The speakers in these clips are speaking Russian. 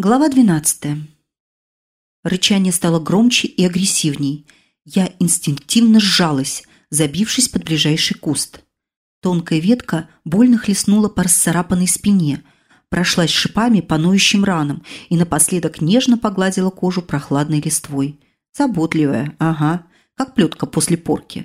Глава 12. Рычание стало громче и агрессивней. Я инстинктивно сжалась, забившись под ближайший куст. Тонкая ветка больно хлестнула по расцарапанной спине, прошлась шипами по ноющим ранам и напоследок нежно погладила кожу прохладной листвой. Заботливая, ага, как плетка после порки.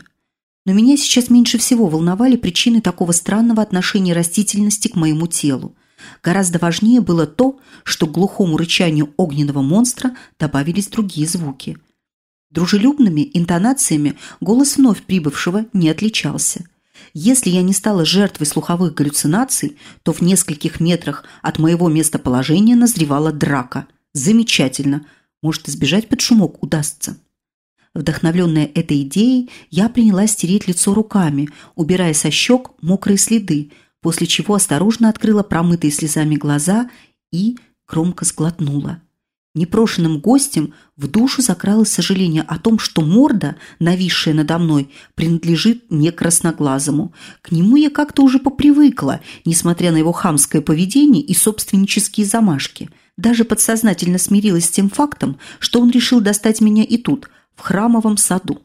Но меня сейчас меньше всего волновали причины такого странного отношения растительности к моему телу. Гораздо важнее было то, что к глухому рычанию огненного монстра добавились другие звуки. Дружелюбными интонациями голос вновь прибывшего не отличался. Если я не стала жертвой слуховых галлюцинаций, то в нескольких метрах от моего местоположения назревала драка. Замечательно. Может, избежать под шумок удастся. Вдохновленная этой идеей, я принялась стереть лицо руками, убирая со щек мокрые следы, после чего осторожно открыла промытые слезами глаза и громко сглотнула. Непрошенным гостем в душу закралось сожаление о том, что морда, нависшая надо мной, принадлежит не красноглазому. К нему я как-то уже попривыкла, несмотря на его хамское поведение и собственнические замашки. Даже подсознательно смирилась с тем фактом, что он решил достать меня и тут, в храмовом саду.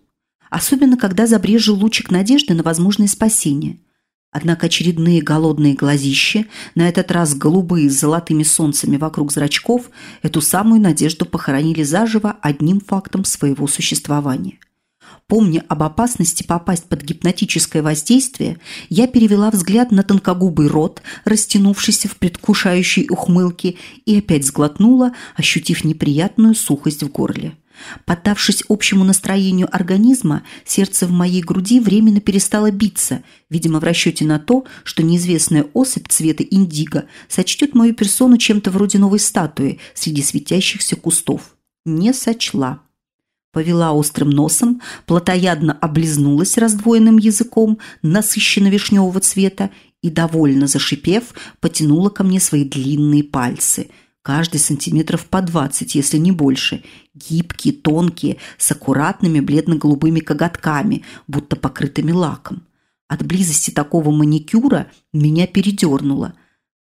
Особенно, когда забрежил лучик надежды на возможное спасение – Однако очередные голодные глазища, на этот раз голубые с золотыми солнцами вокруг зрачков, эту самую надежду похоронили заживо одним фактом своего существования. Помня об опасности попасть под гипнотическое воздействие, я перевела взгляд на тонкогубый рот, растянувшийся в предвкушающей ухмылке, и опять сглотнула, ощутив неприятную сухость в горле. Поддавшись общему настроению организма, сердце в моей груди временно перестало биться, видимо, в расчете на то, что неизвестная особь цвета индиго сочтет мою персону чем-то вроде новой статуи среди светящихся кустов. Не сочла. Повела острым носом, плотоядно облизнулась раздвоенным языком насыщенно-вишневого цвета и, довольно зашипев, потянула ко мне свои длинные пальцы – каждый сантиметров по двадцать, если не больше, гибкие, тонкие, с аккуратными бледно-голубыми коготками, будто покрытыми лаком. От близости такого маникюра меня передернуло.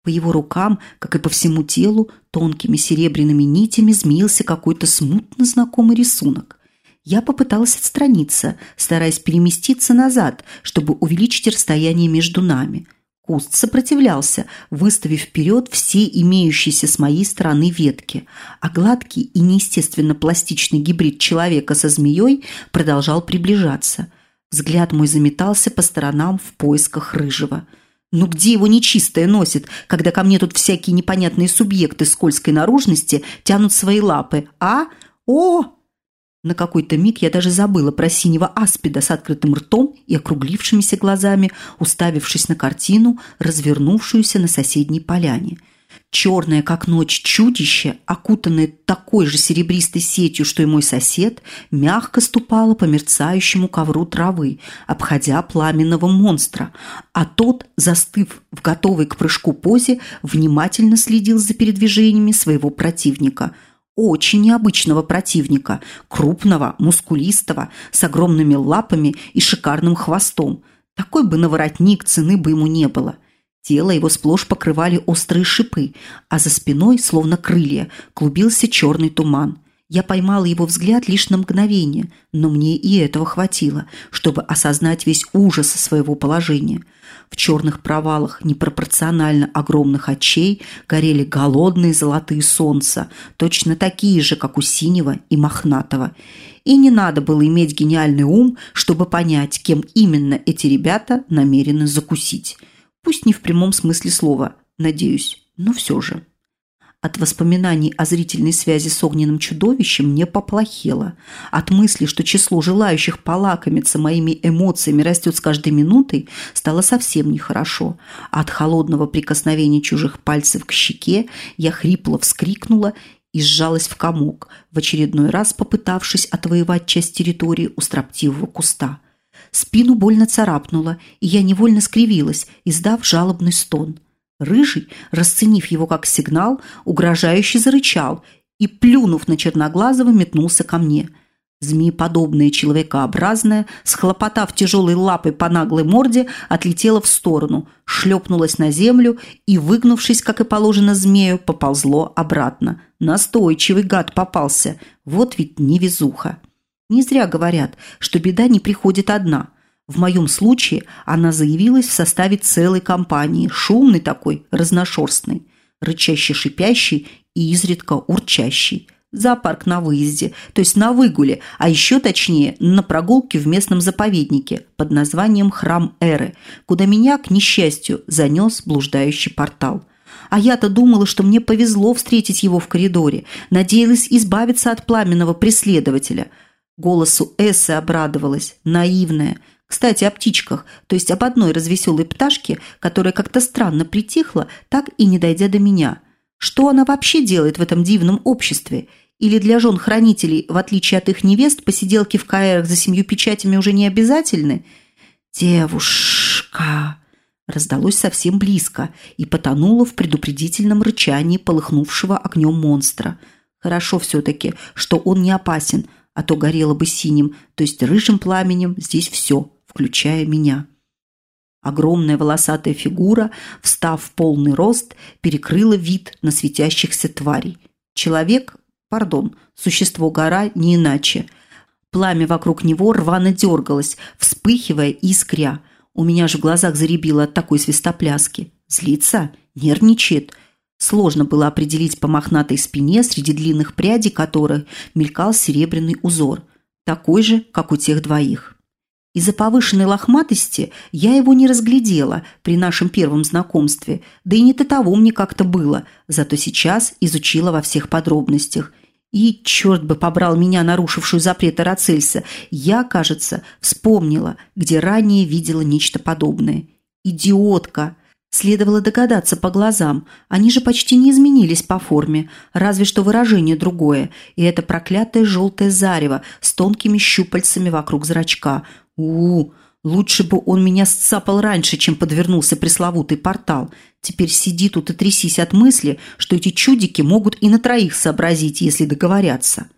По его рукам, как и по всему телу, тонкими серебряными нитями змеился какой-то смутно знакомый рисунок. Я попыталась отстраниться, стараясь переместиться назад, чтобы увеличить расстояние между нами – Куст сопротивлялся, выставив вперед все имеющиеся с моей стороны ветки, а гладкий и неестественно пластичный гибрид человека со змеей продолжал приближаться. Взгляд мой заметался по сторонам в поисках рыжего. Ну где его нечистое носит, когда ко мне тут всякие непонятные субъекты скользкой наружности тянут свои лапы, а? О, на какой-то миг я даже забыла про синего аспида с открытым ртом и округлившимися глазами, уставившись на картину, развернувшуюся на соседней поляне. Черное, как ночь, чудище, окутанное такой же серебристой сетью, что и мой сосед, мягко ступало по мерцающему ковру травы, обходя пламенного монстра, а тот, застыв в готовой к прыжку позе, внимательно следил за передвижениями своего противника – очень необычного противника, крупного, мускулистого, с огромными лапами и шикарным хвостом. Такой бы наворотник цены бы ему не было. Тело его сплошь покрывали острые шипы, а за спиной, словно крылья, клубился черный туман. Я поймала его взгляд лишь на мгновение, но мне и этого хватило, чтобы осознать весь ужас своего положения. В черных провалах непропорционально огромных очей горели голодные золотые солнца, точно такие же, как у синего и мохнатого. И не надо было иметь гениальный ум, чтобы понять, кем именно эти ребята намерены закусить. Пусть не в прямом смысле слова, надеюсь, но все же. От воспоминаний о зрительной связи с огненным чудовищем мне поплохело. От мысли, что число желающих полакомиться моими эмоциями растет с каждой минутой, стало совсем нехорошо. От холодного прикосновения чужих пальцев к щеке я хрипло вскрикнула и сжалась в комок, в очередной раз попытавшись отвоевать часть территории у строптивого куста. Спину больно царапнуло, и я невольно скривилась, издав жалобный стон – Рыжий, расценив его как сигнал, угрожающе зарычал и, плюнув на Черноглазого, метнулся ко мне. Змееподобная человекообразная, схлопотав тяжелой лапой по наглой морде, отлетела в сторону, шлепнулась на землю и, выгнувшись, как и положено змею, поползло обратно. Настойчивый гад попался. Вот ведь невезуха. Не зря говорят, что беда не приходит одна. В моем случае она заявилась в составе целой компании, шумной такой, разношерстной, рычащий-шипящий и изредка урчащий – Зоопарк на выезде, то есть на выгуле, а еще точнее на прогулке в местном заповеднике под названием Храм Эры, куда меня, к несчастью, занес блуждающий портал. А я-то думала, что мне повезло встретить его в коридоре, надеялась избавиться от пламенного преследователя. Голосу Эссы обрадовалась, наивная. Кстати, о птичках, то есть об одной развеселой пташке, которая как-то странно притихла, так и не дойдя до меня – что она вообще делает в этом дивном обществе? Или для жен хранителей, в отличие от их невест, посиделки в каэрах за семью печатями уже не обязательны? «Девушка!» раздалось совсем близко и потонуло в предупредительном рычании полыхнувшего огнем монстра. Хорошо все-таки, что он не опасен, а то горело бы синим, то есть рыжим пламенем здесь все, включая меня. Огромная волосатая фигура, встав в полный рост, перекрыла вид на светящихся тварей. Человек, пардон, существо-гора не иначе. Пламя вокруг него рвано дергалось, вспыхивая и искря. У меня же в глазах заребило от такой свистопляски. Злится? Нервничает? Сложно было определить по мохнатой спине, среди длинных прядей которых мелькал серебряный узор. Такой же, как у тех двоих. Из-за повышенной лохматости я его не разглядела при нашем первом знакомстве, да и не до того мне как-то было, зато сейчас изучила во всех подробностях. И черт бы побрал меня, нарушившую запрет Арацельса, я, кажется, вспомнила, где ранее видела нечто подобное. «Идиотка!» Следовало догадаться по глазам. Они же почти не изменились по форме, разве что выражение другое. И это проклятое желтое зарево с тонкими щупальцами вокруг зрачка. У, лучше бы он меня сцапал раньше, чем подвернулся пресловутый портал. Теперь сиди тут и трясись от мысли, что эти чудики могут и на троих сообразить, если договорятся.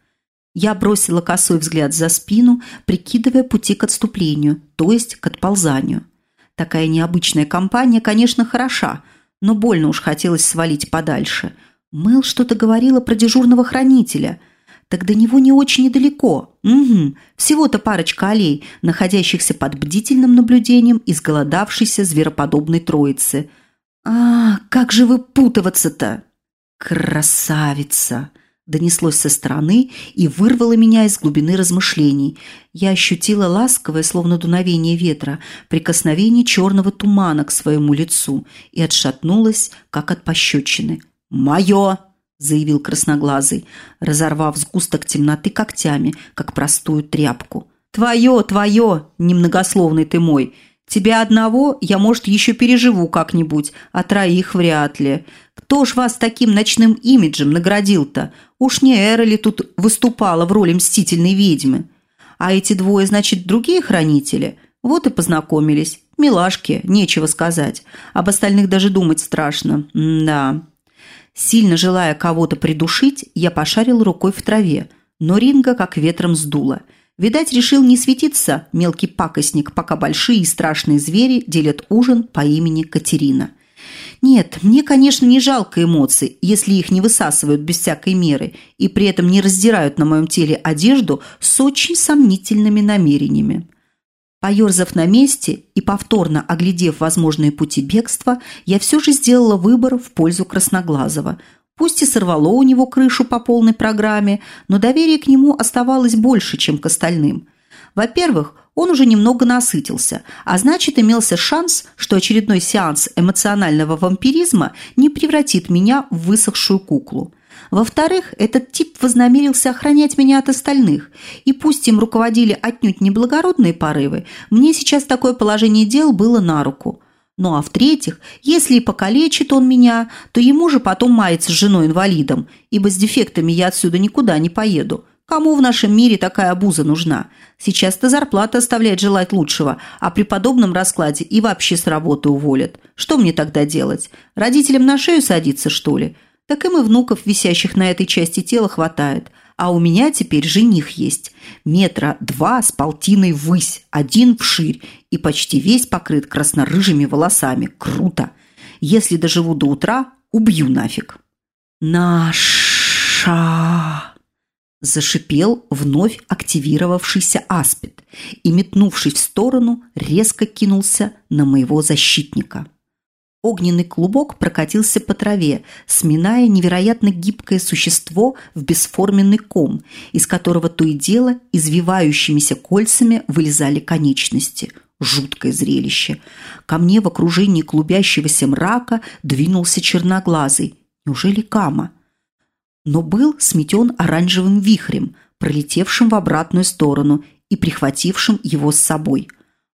Я бросила косой взгляд за спину, прикидывая пути к отступлению, то есть к отползанию. Такая необычная компания, конечно, хороша, но больно уж хотелось свалить подальше. Мэл что-то говорила про дежурного хранителя. Так до него не очень недалеко. Угу. Всего-то парочка аллей, находящихся под бдительным наблюдением изголодавшейся звероподобной троицы. А, как же выпутываться-то? Красавица! донеслось со стороны и вырвало меня из глубины размышлений. Я ощутила ласковое, словно дуновение ветра, прикосновение черного тумана к своему лицу и отшатнулась, как от пощечины. «Мое!» – заявил красноглазый, разорвав сгусток темноты когтями, как простую тряпку. «Твое, твое, немногословный ты мой!» Тебя одного я, может, еще переживу как-нибудь, а троих вряд ли. Кто ж вас таким ночным имиджем наградил-то? Уж не Эра ли тут выступала в роли мстительной ведьмы? А эти двое, значит, другие хранители? Вот и познакомились. Милашки, нечего сказать. Об остальных даже думать страшно. М да. Сильно желая кого-то придушить, я пошарил рукой в траве, но Ринга как ветром сдуло – Видать, решил не светиться мелкий пакостник, пока большие и страшные звери делят ужин по имени Катерина. Нет, мне, конечно, не жалко эмоций, если их не высасывают без всякой меры и при этом не раздирают на моем теле одежду с очень сомнительными намерениями. Поерзав на месте и повторно оглядев возможные пути бегства, я все же сделала выбор в пользу Красноглазого – Пусть и сорвало у него крышу по полной программе, но доверие к нему оставалось больше, чем к остальным. Во-первых, он уже немного насытился, а значит, имелся шанс, что очередной сеанс эмоционального вампиризма не превратит меня в высохшую куклу. Во-вторых, этот тип вознамерился охранять меня от остальных, и пусть им руководили отнюдь неблагородные порывы, мне сейчас такое положение дел было на руку – ну а в-третьих, если и покалечит он меня, то ему же потом мается с женой-инвалидом, ибо с дефектами я отсюда никуда не поеду. Кому в нашем мире такая обуза нужна? Сейчас-то зарплата оставляет желать лучшего, а при подобном раскладе и вообще с работы уволят. Что мне тогда делать? Родителям на шею садиться, что ли? Так им и внуков, висящих на этой части тела, хватает. А у меня теперь жених есть. Метра два с полтиной ввысь, один вширь и почти весь покрыт краснорыжими волосами. Круто! Если доживу до утра, убью нафиг. Наша! Зашипел вновь активировавшийся аспид и, метнувшись в сторону, резко кинулся на моего защитника. Огненный клубок прокатился по траве, сминая невероятно гибкое существо в бесформенный ком, из которого то и дело извивающимися кольцами вылезали конечности. Жуткое зрелище. Ко мне в окружении клубящегося мрака двинулся черноглазый. Неужели Кама? Но был сметен оранжевым вихрем, пролетевшим в обратную сторону и прихватившим его с собой.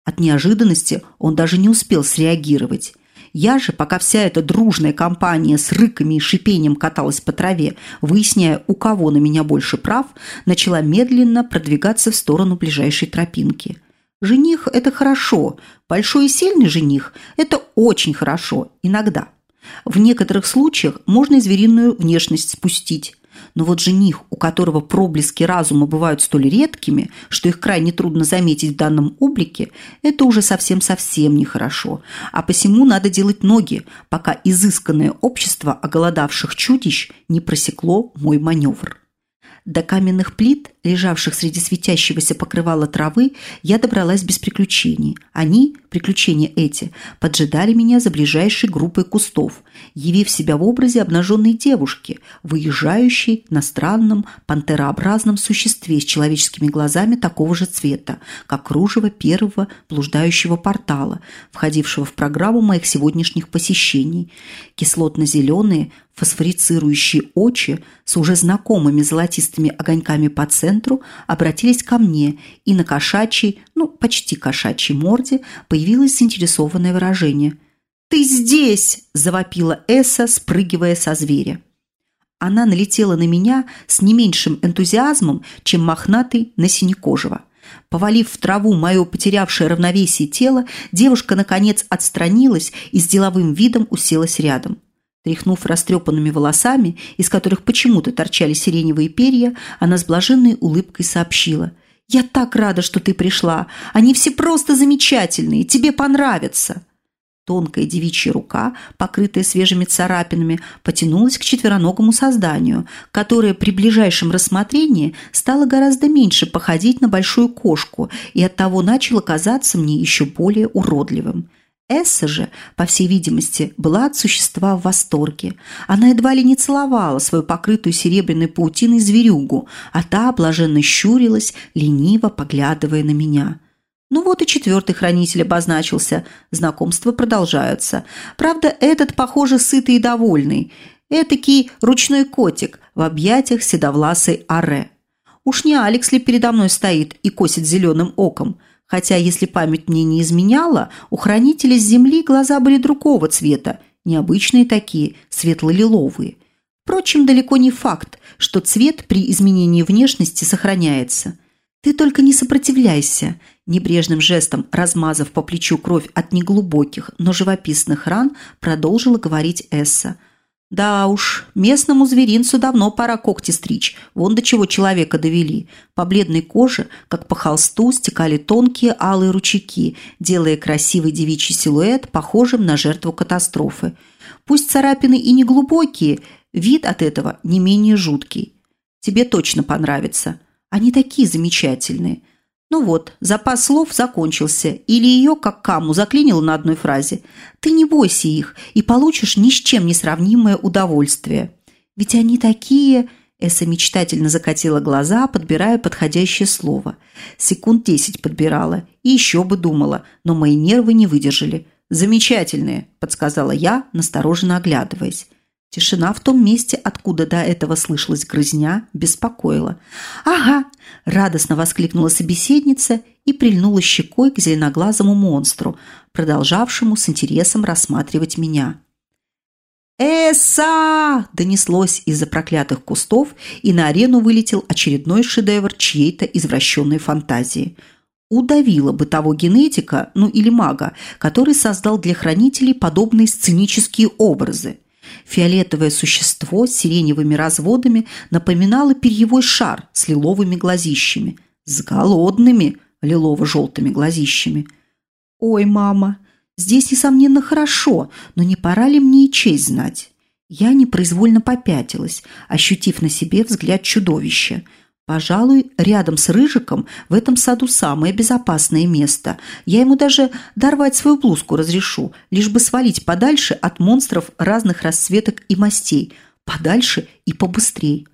От неожиданности он даже не успел среагировать. Я же, пока вся эта дружная компания с рыками и шипением каталась по траве, выясняя, у кого на меня больше прав, начала медленно продвигаться в сторону ближайшей тропинки. Жених – это хорошо, большой и сильный жених – это очень хорошо, иногда. В некоторых случаях можно звериную внешность спустить, но вот жених, у которого проблески разума бывают столь редкими, что их крайне трудно заметить в данном облике, это уже совсем-совсем нехорошо. А посему надо делать ноги, пока изысканное общество оголодавших чудищ не просекло мой маневр. До каменных плит, лежавших среди светящегося покрывала травы, я добралась без приключений. Они, приключения эти, поджидали меня за ближайшей группой кустов, явив себя в образе обнаженной девушки, выезжающей на странном пантерообразном существе с человеческими глазами такого же цвета, как кружево первого блуждающего портала, входившего в программу моих сегодняшних посещений. Кислотно-зеленые, фосфорицирующие очи с уже знакомыми золотистыми огоньками по центру обратились ко мне, и на кошачьей, ну, почти кошачьей морде появилось заинтересованное выражение. «Ты здесь!» – завопила Эсса, спрыгивая со зверя. Она налетела на меня с не меньшим энтузиазмом, чем мохнатый на синекожего. Повалив в траву мое потерявшее равновесие тело, девушка, наконец, отстранилась и с деловым видом уселась рядом. Тряхнув растрепанными волосами, из которых почему-то торчали сиреневые перья, она с блаженной улыбкой сообщила. «Я так рада, что ты пришла. Они все просто замечательные. Тебе понравятся». Тонкая девичья рука, покрытая свежими царапинами, потянулась к четвероногому созданию, которое при ближайшем рассмотрении стало гораздо меньше походить на большую кошку и оттого начало казаться мне еще более уродливым. Эсса же, по всей видимости, была от существа в восторге. Она едва ли не целовала свою покрытую серебряной паутиной зверюгу, а та блаженно щурилась, лениво поглядывая на меня. Ну вот и четвертый хранитель обозначился. Знакомства продолжаются. Правда, этот, похоже, сытый и довольный. Этакий ручной котик в объятиях седовласой Аре. Уж не Алекс ли передо мной стоит и косит зеленым оком – хотя, если память мне не изменяла, у хранителя с земли глаза были другого цвета, необычные такие, светло-лиловые. Впрочем, далеко не факт, что цвет при изменении внешности сохраняется. «Ты только не сопротивляйся», – небрежным жестом, размазав по плечу кровь от неглубоких, но живописных ран, продолжила говорить Эсса – да уж, местному зверинцу давно пора когти стричь, вон до чего человека довели. По бледной коже, как по холсту, стекали тонкие алые ручейки, делая красивый девичий силуэт похожим на жертву катастрофы. Пусть царапины и не глубокие, вид от этого не менее жуткий. Тебе точно понравится. Они такие замечательные. Ну вот, запас слов закончился, или ее, как каму, заклинило на одной фразе. Ты не бойся их и получишь ни с чем не сравнимое удовольствие. Ведь они такие... Эса мечтательно закатила глаза, подбирая подходящее слово. Секунд десять подбирала и еще бы думала, но мои нервы не выдержали. «Замечательные», – подсказала я, настороженно оглядываясь. Тишина в том месте, откуда до этого слышалась грызня, беспокоила. «Ага!» – радостно воскликнула собеседница и прильнула щекой к зеленоглазому монстру, продолжавшему с интересом рассматривать меня. «Эса!» – донеслось из-за проклятых кустов, и на арену вылетел очередной шедевр чьей-то извращенной фантазии. Удавила бы того генетика, ну или мага, который создал для хранителей подобные сценические образы. Фиолетовое существо с сиреневыми разводами напоминало перьевой шар с лиловыми глазищами. С голодными лилово-желтыми глазищами. «Ой, мама, здесь, несомненно, хорошо, но не пора ли мне и честь знать?» Я непроизвольно попятилась, ощутив на себе взгляд чудовища – Пожалуй, рядом с Рыжиком в этом саду самое безопасное место. Я ему даже дорвать свою блузку разрешу, лишь бы свалить подальше от монстров разных расцветок и мастей. Подальше и побыстрей.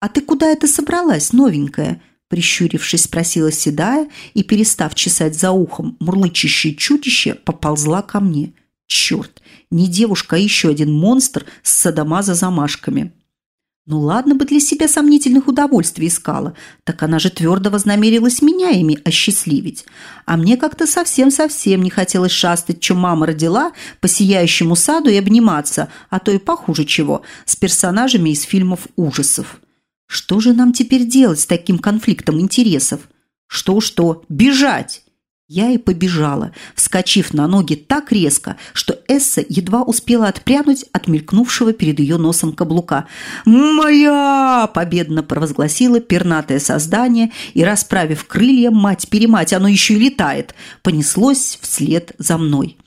«А ты куда это собралась, новенькая?» Прищурившись, спросила Седая и, перестав чесать за ухом, мурлычащее чудище поползла ко мне. «Черт! Не девушка, а еще один монстр с садомаза замашками!» Ну ладно бы для себя сомнительных удовольствий искала, так она же твердо вознамерилась меня ими осчастливить. А мне как-то совсем-совсем не хотелось шастать, что мама родила, по сияющему саду и обниматься, а то и похуже чего, с персонажами из фильмов ужасов. Что же нам теперь делать с таким конфликтом интересов? Что-что? Бежать! Я и побежала, вскочив на ноги так резко, что Эсса едва успела отпрянуть от мелькнувшего перед ее носом каблука. «Моя!» – победно провозгласила пернатое создание и, расправив крылья, мать-перемать, оно еще и летает, понеслось вслед за мной.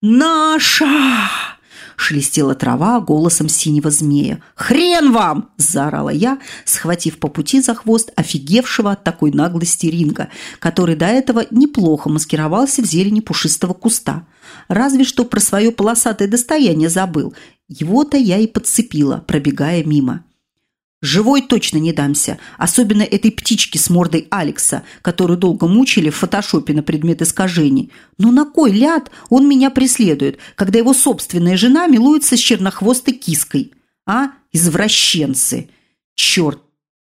«Наша!» Шелестела трава голосом синего змея. «Хрен вам!» – заорала я, схватив по пути за хвост офигевшего от такой наглости ринга, который до этого неплохо маскировался в зелени пушистого куста. Разве что про свое полосатое достояние забыл. Его-то я и подцепила, пробегая мимо. Живой точно не дамся, особенно этой птичке с мордой Алекса, которую долго мучили в фотошопе на предмет искажений. Но на кой ляд он меня преследует, когда его собственная жена милуется с чернохвостой киской? А, извращенцы! Черт!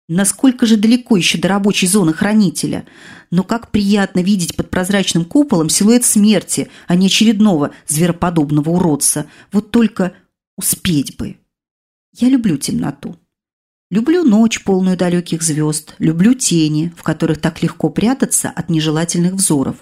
Насколько же далеко еще до рабочей зоны хранителя? Но как приятно видеть под прозрачным куполом силуэт смерти, а не очередного звероподобного уродца. Вот только успеть бы. Я люблю темноту. Люблю ночь, полную далеких звезд. Люблю тени, в которых так легко прятаться от нежелательных взоров.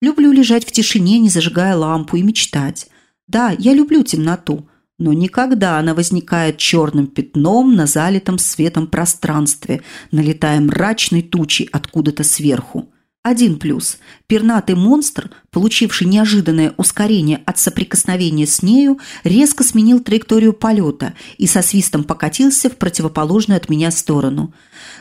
Люблю лежать в тишине, не зажигая лампу, и мечтать. Да, я люблю темноту, но никогда она возникает черным пятном на залитом светом пространстве, налетая мрачной тучей откуда-то сверху. Один плюс. Пернатый монстр, получивший неожиданное ускорение от соприкосновения с нею, резко сменил траекторию полета и со свистом покатился в противоположную от меня сторону.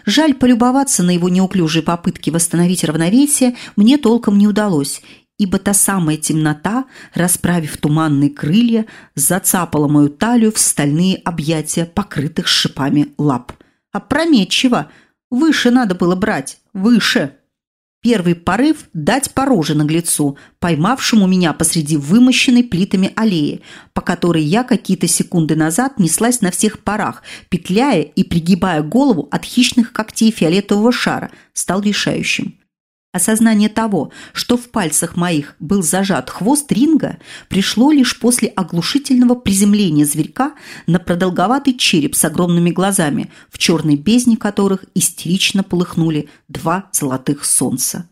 Жаль, полюбоваться на его неуклюжие попытки восстановить равновесие мне толком не удалось, ибо та самая темнота, расправив туманные крылья, зацапала мою талию в стальные объятия, покрытых шипами лап. Опрометчиво! Выше надо было брать! Выше! Первый порыв – дать по роже наглецу, поймавшему меня посреди вымощенной плитами аллеи, по которой я какие-то секунды назад неслась на всех парах, петляя и пригибая голову от хищных когтей фиолетового шара, стал решающим. Осознание того, что в пальцах моих был зажат хвост ринга, пришло лишь после оглушительного приземления зверька на продолговатый череп с огромными глазами, в черной бездне которых истерично полыхнули два золотых солнца.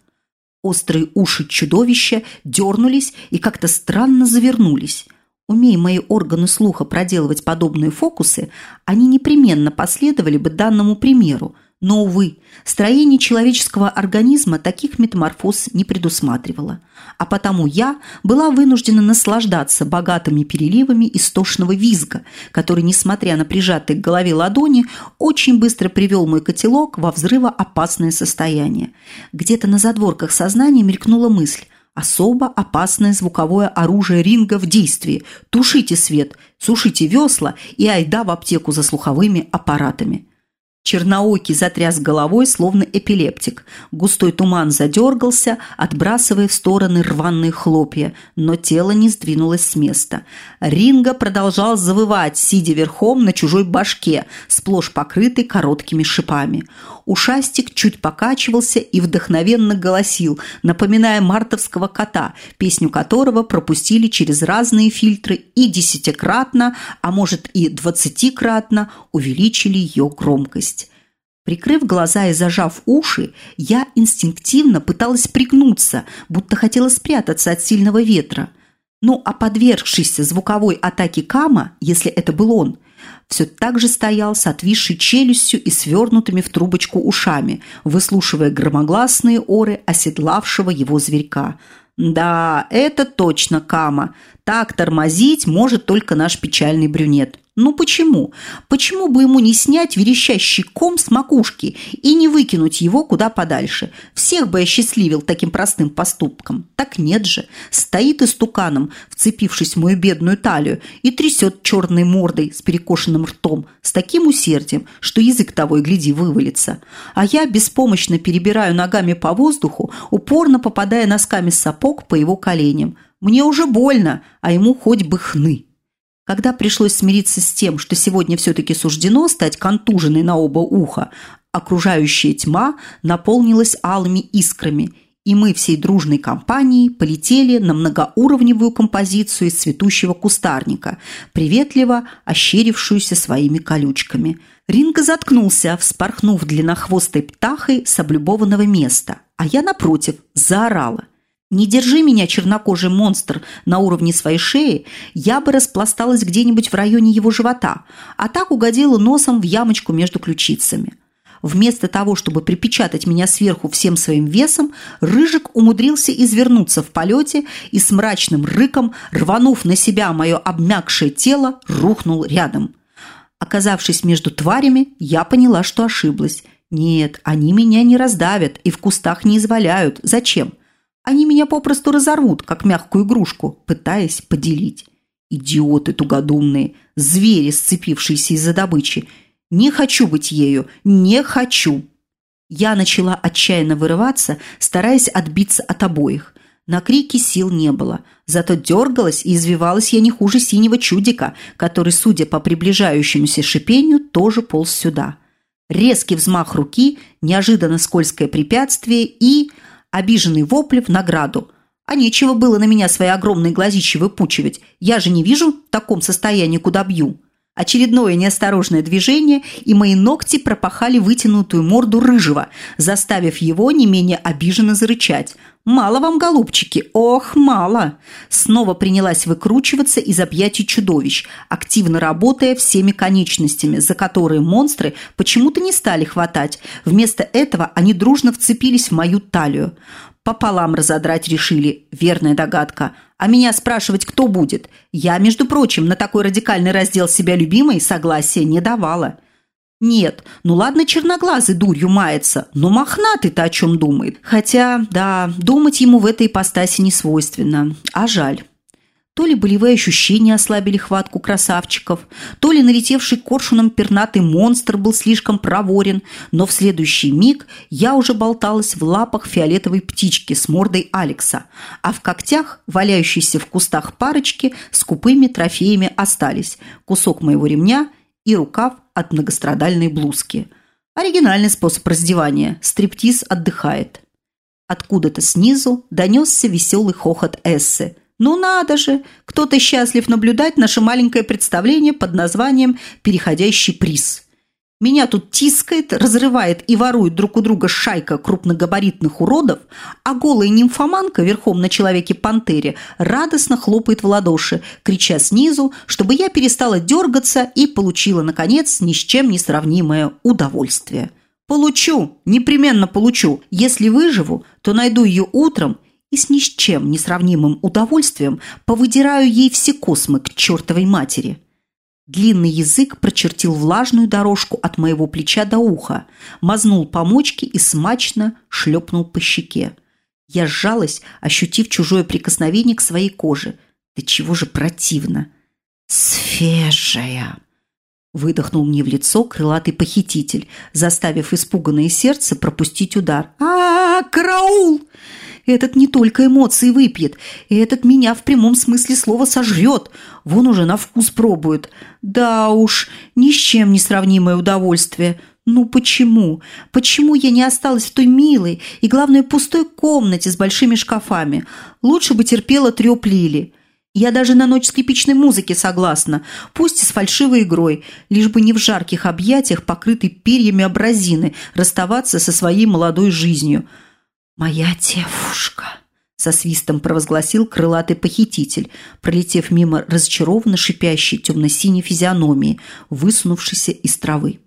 Острые уши чудовища дернулись и как-то странно завернулись. Умея мои органы слуха проделывать подобные фокусы, они непременно последовали бы данному примеру – но, увы, строение человеческого организма таких метаморфоз не предусматривало, а потому я была вынуждена наслаждаться богатыми переливами истошного визга, который, несмотря на прижатые к голове ладони, очень быстро привел мой котелок во взрывоопасное состояние. Где-то на задворках сознания мелькнула мысль – особо опасное звуковое оружие ринга в действии. Тушите свет, сушите весла и айда в аптеку за слуховыми аппаратами. Черноокий затряс головой, словно эпилептик. Густой туман задергался, отбрасывая в стороны рваные хлопья, но тело не сдвинулось с места. Ринга продолжал завывать, сидя верхом на чужой башке, сплошь покрытой короткими шипами. Ушастик чуть покачивался и вдохновенно голосил, напоминая мартовского кота, песню которого пропустили через разные фильтры и десятикратно, а может и двадцатикратно увеличили ее громкость. Прикрыв глаза и зажав уши, я инстинктивно пыталась пригнуться, будто хотела спрятаться от сильного ветра. Ну а подвергшийся звуковой атаке Кама, если это был он, все так же стоял с отвисшей челюстью и свернутыми в трубочку ушами, выслушивая громогласные оры оседлавшего его зверька. «Да, это точно Кама. Так тормозить может только наш печальный брюнет. Ну почему? Почему бы ему не снять верещащий ком с макушки и не выкинуть его куда подальше? Всех бы я счастливил таким простым поступком. Так нет же. Стоит истуканом, вцепившись в мою бедную талию, и трясет черной мордой с перекошенным ртом с таким усердием, что язык того и гляди вывалится. А я беспомощно перебираю ногами по воздуху, упорно попадая носками сапог по его коленям. Мне уже больно, а ему хоть бы хны. Когда пришлось смириться с тем, что сегодня все-таки суждено стать контуженной на оба уха, окружающая тьма наполнилась алыми искрами, и мы всей дружной компанией полетели на многоуровневую композицию из цветущего кустарника, приветливо ощерившуюся своими колючками. Ринга заткнулся, вспорхнув длиннохвостой птахой с облюбованного места, а я, напротив, заорала – не держи меня, чернокожий монстр, на уровне своей шеи, я бы распласталась где-нибудь в районе его живота, а так угодила носом в ямочку между ключицами. Вместо того, чтобы припечатать меня сверху всем своим весом, Рыжик умудрился извернуться в полете и с мрачным рыком, рванув на себя мое обмякшее тело, рухнул рядом. Оказавшись между тварями, я поняла, что ошиблась. Нет, они меня не раздавят и в кустах не изваляют. Зачем? Они меня попросту разорвут, как мягкую игрушку, пытаясь поделить. Идиоты тугодумные, звери, сцепившиеся из-за добычи. Не хочу быть ею, не хочу. Я начала отчаянно вырываться, стараясь отбиться от обоих. На крики сил не было, зато дергалась и извивалась я не хуже синего чудика, который, судя по приближающемуся шипению, тоже полз сюда. Резкий взмах руки, неожиданно скользкое препятствие и обиженный вопль в награду. А нечего было на меня свои огромные глазищи выпучивать. Я же не вижу в таком состоянии, куда бью. Очередное неосторожное движение, и мои ногти пропахали вытянутую морду рыжего, заставив его не менее обиженно зарычать. «Мало вам, голубчики, ох, мало!» Снова принялась выкручиваться из объятий чудовищ, активно работая всеми конечностями, за которые монстры почему-то не стали хватать. Вместо этого они дружно вцепились в мою талию. Пополам разодрать решили, верная догадка. А меня спрашивать кто будет? Я, между прочим, на такой радикальный раздел себя любимой согласия не давала. Нет, ну ладно, черноглазый дурью мается, но мохнатый-то о чем думает? Хотя, да, думать ему в этой ипостаси не свойственно. А жаль. То ли болевые ощущения ослабили хватку красавчиков, то ли налетевший коршуном пернатый монстр был слишком проворен, но в следующий миг я уже болталась в лапах фиолетовой птички с мордой Алекса, а в когтях, валяющиеся в кустах парочки, с купыми трофеями остались кусок моего ремня и рукав от многострадальной блузки. Оригинальный способ раздевания. Стриптиз отдыхает. Откуда-то снизу донесся веселый хохот Эссы – ну надо же! Кто-то счастлив наблюдать наше маленькое представление под названием «Переходящий приз». Меня тут тискает, разрывает и ворует друг у друга шайка крупногабаритных уродов, а голая нимфоманка верхом на человеке-пантере радостно хлопает в ладоши, крича снизу, чтобы я перестала дергаться и получила, наконец, ни с чем не сравнимое удовольствие. Получу, непременно получу. Если выживу, то найду ее утром – и с ни с чем несравнимым удовольствием повыдираю ей все космы к чертовой матери. Длинный язык прочертил влажную дорожку от моего плеча до уха, мазнул по мочке и смачно шлепнул по щеке. Я сжалась, ощутив чужое прикосновение к своей коже. Да чего же противно! «Свежая!» Выдохнул мне в лицо крылатый похититель, заставив испуганное сердце пропустить удар. а, -а, -а Караул!» Этот не только эмоции выпьет, и этот меня в прямом смысле слова сожрет. Вон уже на вкус пробует. Да уж, ни с чем не сравнимое удовольствие. Ну почему? Почему я не осталась в той милой и, главное, пустой комнате с большими шкафами? Лучше бы терпела трёп Лили. Я даже на ночь скрипичной музыки согласна, пусть и с фальшивой игрой, лишь бы не в жарких объятиях, покрытой перьями абразины, расставаться со своей молодой жизнью. «Моя девушка!» со свистом провозгласил крылатый похититель, пролетев мимо разочарованно шипящей темно-синей физиономии, высунувшейся из травы.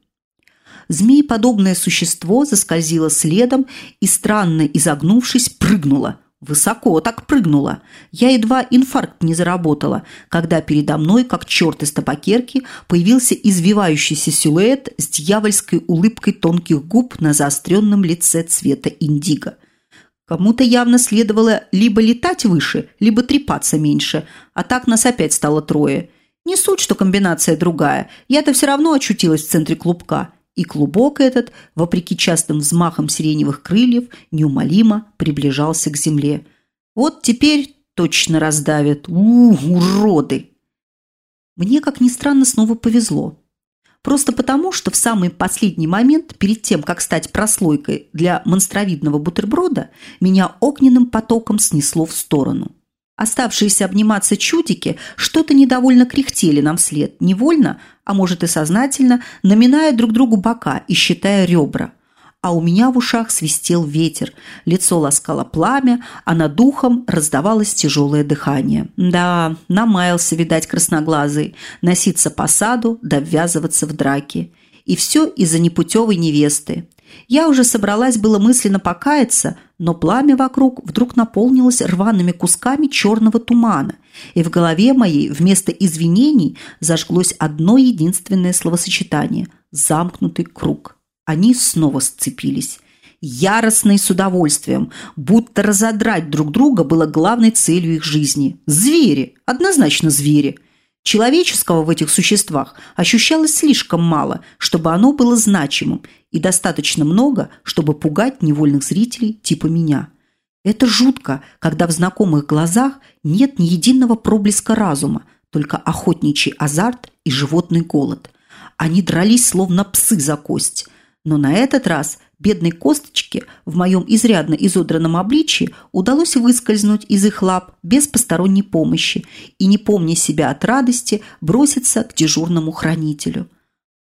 Змееподобное существо заскользило следом и, странно изогнувшись, прыгнуло. Высоко так прыгнула. Я едва инфаркт не заработала, когда передо мной, как черт из табакерки, появился извивающийся силуэт с дьявольской улыбкой тонких губ на заостренном лице цвета индиго. Кому-то явно следовало либо летать выше, либо трепаться меньше, а так нас опять стало трое. Не суть, что комбинация другая, я-то все равно очутилась в центре клубка. И клубок этот, вопреки частым взмахам сиреневых крыльев, неумолимо приближался к земле. Вот теперь точно раздавят. У, уроды! Мне, как ни странно, снова повезло. Просто потому, что в самый последний момент, перед тем, как стать прослойкой для монстровидного бутерброда, меня огненным потоком снесло в сторону. Оставшиеся обниматься чудики что-то недовольно кряхтели нам вслед, невольно, а может и сознательно, наминая друг другу бока и считая ребра – а у меня в ушах свистел ветер, лицо ласкало пламя, а над духом раздавалось тяжелое дыхание. Да, намаялся, видать, красноглазый, носиться по саду да ввязываться в драки. И все из-за непутевой невесты. Я уже собралась было мысленно покаяться, но пламя вокруг вдруг наполнилось рваными кусками черного тумана, и в голове моей вместо извинений зажглось одно единственное словосочетание – замкнутый круг. Они снова сцепились. Яростно и с удовольствием, будто разодрать друг друга было главной целью их жизни. Звери, однозначно звери. Человеческого в этих существах ощущалось слишком мало, чтобы оно было значимым, и достаточно много, чтобы пугать невольных зрителей типа меня. Это жутко, когда в знакомых глазах нет ни единого проблеска разума, только охотничий азарт и животный голод. Они дрались, словно псы за кость – но на этот раз бедной косточке в моем изрядно изодранном обличии удалось выскользнуть из их лап без посторонней помощи и, не помня себя от радости, броситься к дежурному хранителю.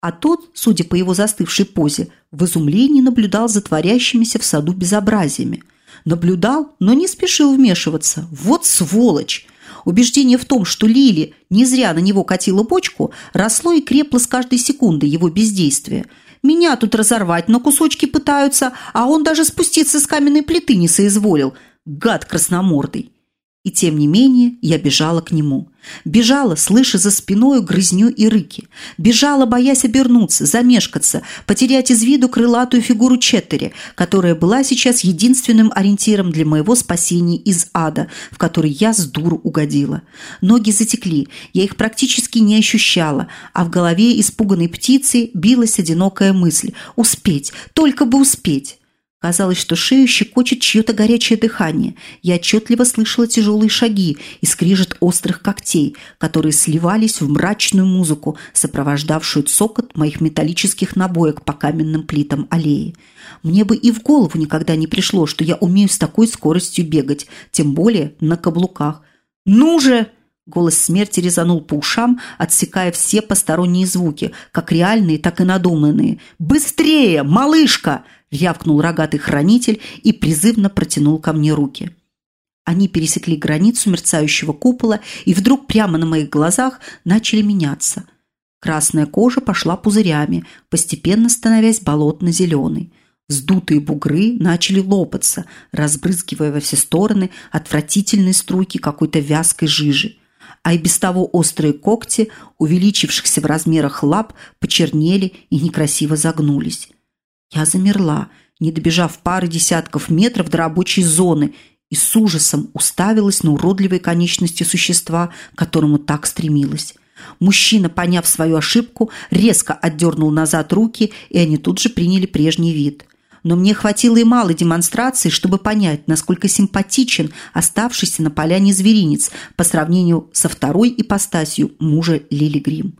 А тот, судя по его застывшей позе, в изумлении наблюдал за творящимися в саду безобразиями. Наблюдал, но не спешил вмешиваться. Вот сволочь! Убеждение в том, что Лили не зря на него катила бочку, росло и крепло с каждой секундой его бездействия – меня тут разорвать на кусочки пытаются, а он даже спуститься с каменной плиты не соизволил. Гад красномордый. И тем не менее я бежала к нему. Бежала, слыша за спиной грызню и рыки. Бежала, боясь обернуться, замешкаться, потерять из виду крылатую фигуру Четтери, которая была сейчас единственным ориентиром для моего спасения из ада, в который я с дуру угодила. Ноги затекли, я их практически не ощущала, а в голове испуганной птицы билась одинокая мысль – успеть, только бы успеть. Казалось, что шею щекочет чье-то горячее дыхание. Я отчетливо слышала тяжелые шаги и скрижет острых когтей, которые сливались в мрачную музыку, сопровождавшую цокот моих металлических набоек по каменным плитам аллеи. Мне бы и в голову никогда не пришло, что я умею с такой скоростью бегать, тем более на каблуках. «Ну же!» Голос смерти резанул по ушам, отсекая все посторонние звуки, как реальные, так и надуманные. «Быстрее, малышка!» – рявкнул рогатый хранитель и призывно протянул ко мне руки. Они пересекли границу мерцающего купола и вдруг прямо на моих глазах начали меняться. Красная кожа пошла пузырями, постепенно становясь болотно-зеленой. Вздутые бугры начали лопаться, разбрызгивая во все стороны отвратительные струйки какой-то вязкой жижи а и без того острые когти, увеличившихся в размерах лап, почернели и некрасиво загнулись. Я замерла, не добежав пары десятков метров до рабочей зоны, и с ужасом уставилась на уродливые конечности существа, к которому так стремилась. Мужчина, поняв свою ошибку, резко отдернул назад руки, и они тут же приняли прежний вид но мне хватило и малой демонстрации, чтобы понять, насколько симпатичен оставшийся на поляне зверинец по сравнению со второй ипостасью мужа Лили Грим.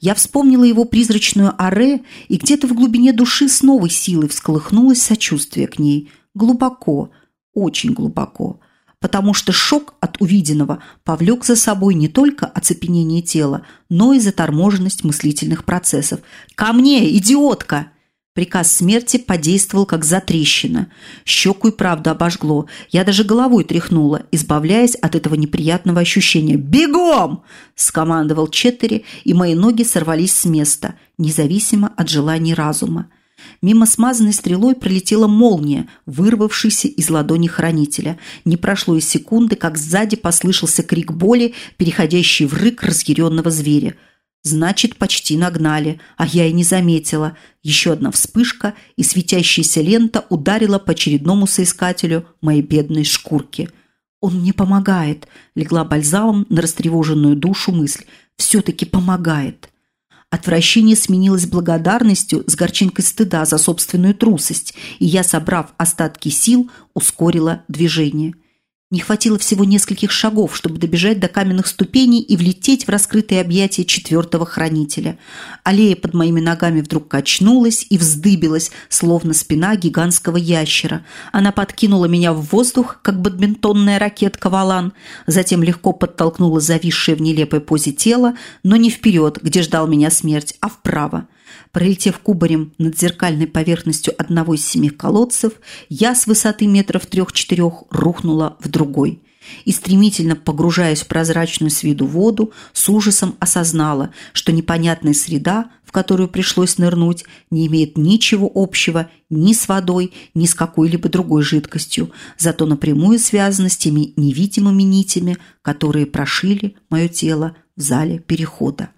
Я вспомнила его призрачную аре, и где-то в глубине души с новой силой всколыхнулось сочувствие к ней. Глубоко, очень глубоко. Потому что шок от увиденного повлек за собой не только оцепенение тела, но и заторможенность мыслительных процессов. «Ко мне, идиотка!» Приказ смерти подействовал как затрещина. Щеку и правда обожгло. Я даже головой тряхнула, избавляясь от этого неприятного ощущения. «Бегом!» – скомандовал Четтери, и мои ноги сорвались с места, независимо от желаний разума. Мимо смазанной стрелой пролетела молния, вырвавшаяся из ладони хранителя. Не прошло и секунды, как сзади послышался крик боли, переходящий в рык разъяренного зверя – Значит, почти нагнали, а я и не заметила. Еще одна вспышка, и светящаяся лента ударила по очередному соискателю моей бедной шкурки. «Он мне помогает», — легла бальзамом на растревоженную душу мысль. «Все-таки помогает». Отвращение сменилось благодарностью с горчинкой стыда за собственную трусость, и я, собрав остатки сил, ускорила движение – не хватило всего нескольких шагов, чтобы добежать до каменных ступеней и влететь в раскрытые объятия четвертого хранителя. Аллея под моими ногами вдруг качнулась и вздыбилась, словно спина гигантского ящера. Она подкинула меня в воздух, как бадминтонная ракетка «Валан», затем легко подтолкнула зависшее в нелепой позе тело, но не вперед, где ждал меня смерть, а вправо. Пролетев кубарем над зеркальной поверхностью одного из семи колодцев, я с высоты метров трех-четырех рухнула в другой. И стремительно погружаясь в прозрачную с виду воду, с ужасом осознала, что непонятная среда, в которую пришлось нырнуть, не имеет ничего общего ни с водой, ни с какой-либо другой жидкостью, зато напрямую связана с теми невидимыми нитями, которые прошили мое тело в зале перехода.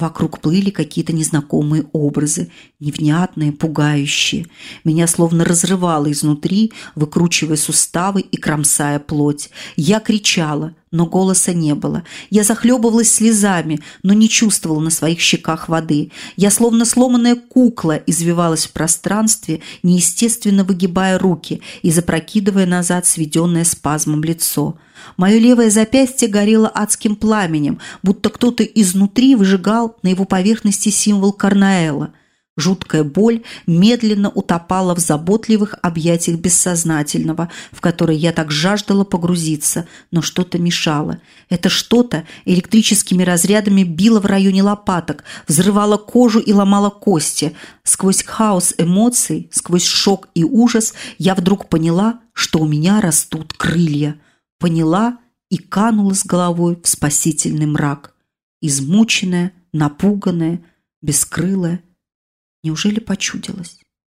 Вокруг плыли какие-то незнакомые образы, невнятные, пугающие. Меня словно разрывало изнутри, выкручивая суставы и кромсая плоть. Я кричала, но голоса не было. Я захлебывалась слезами, но не чувствовала на своих щеках воды. Я словно сломанная кукла извивалась в пространстве, неестественно выгибая руки и запрокидывая назад сведенное спазмом лицо. Мое левое запястье горело адским пламенем, будто кто-то изнутри выжигал на его поверхности символ Карнаэла – Жуткая боль медленно утопала в заботливых объятиях бессознательного, в которое я так жаждала погрузиться, но что-то мешало. Это что-то электрическими разрядами било в районе лопаток, взрывало кожу и ломало кости. Сквозь хаос эмоций, сквозь шок и ужас я вдруг поняла, что у меня растут крылья. Поняла и канула с головой в спасительный мрак. Измученная, напуганная, бескрылая, Неужели почудилось?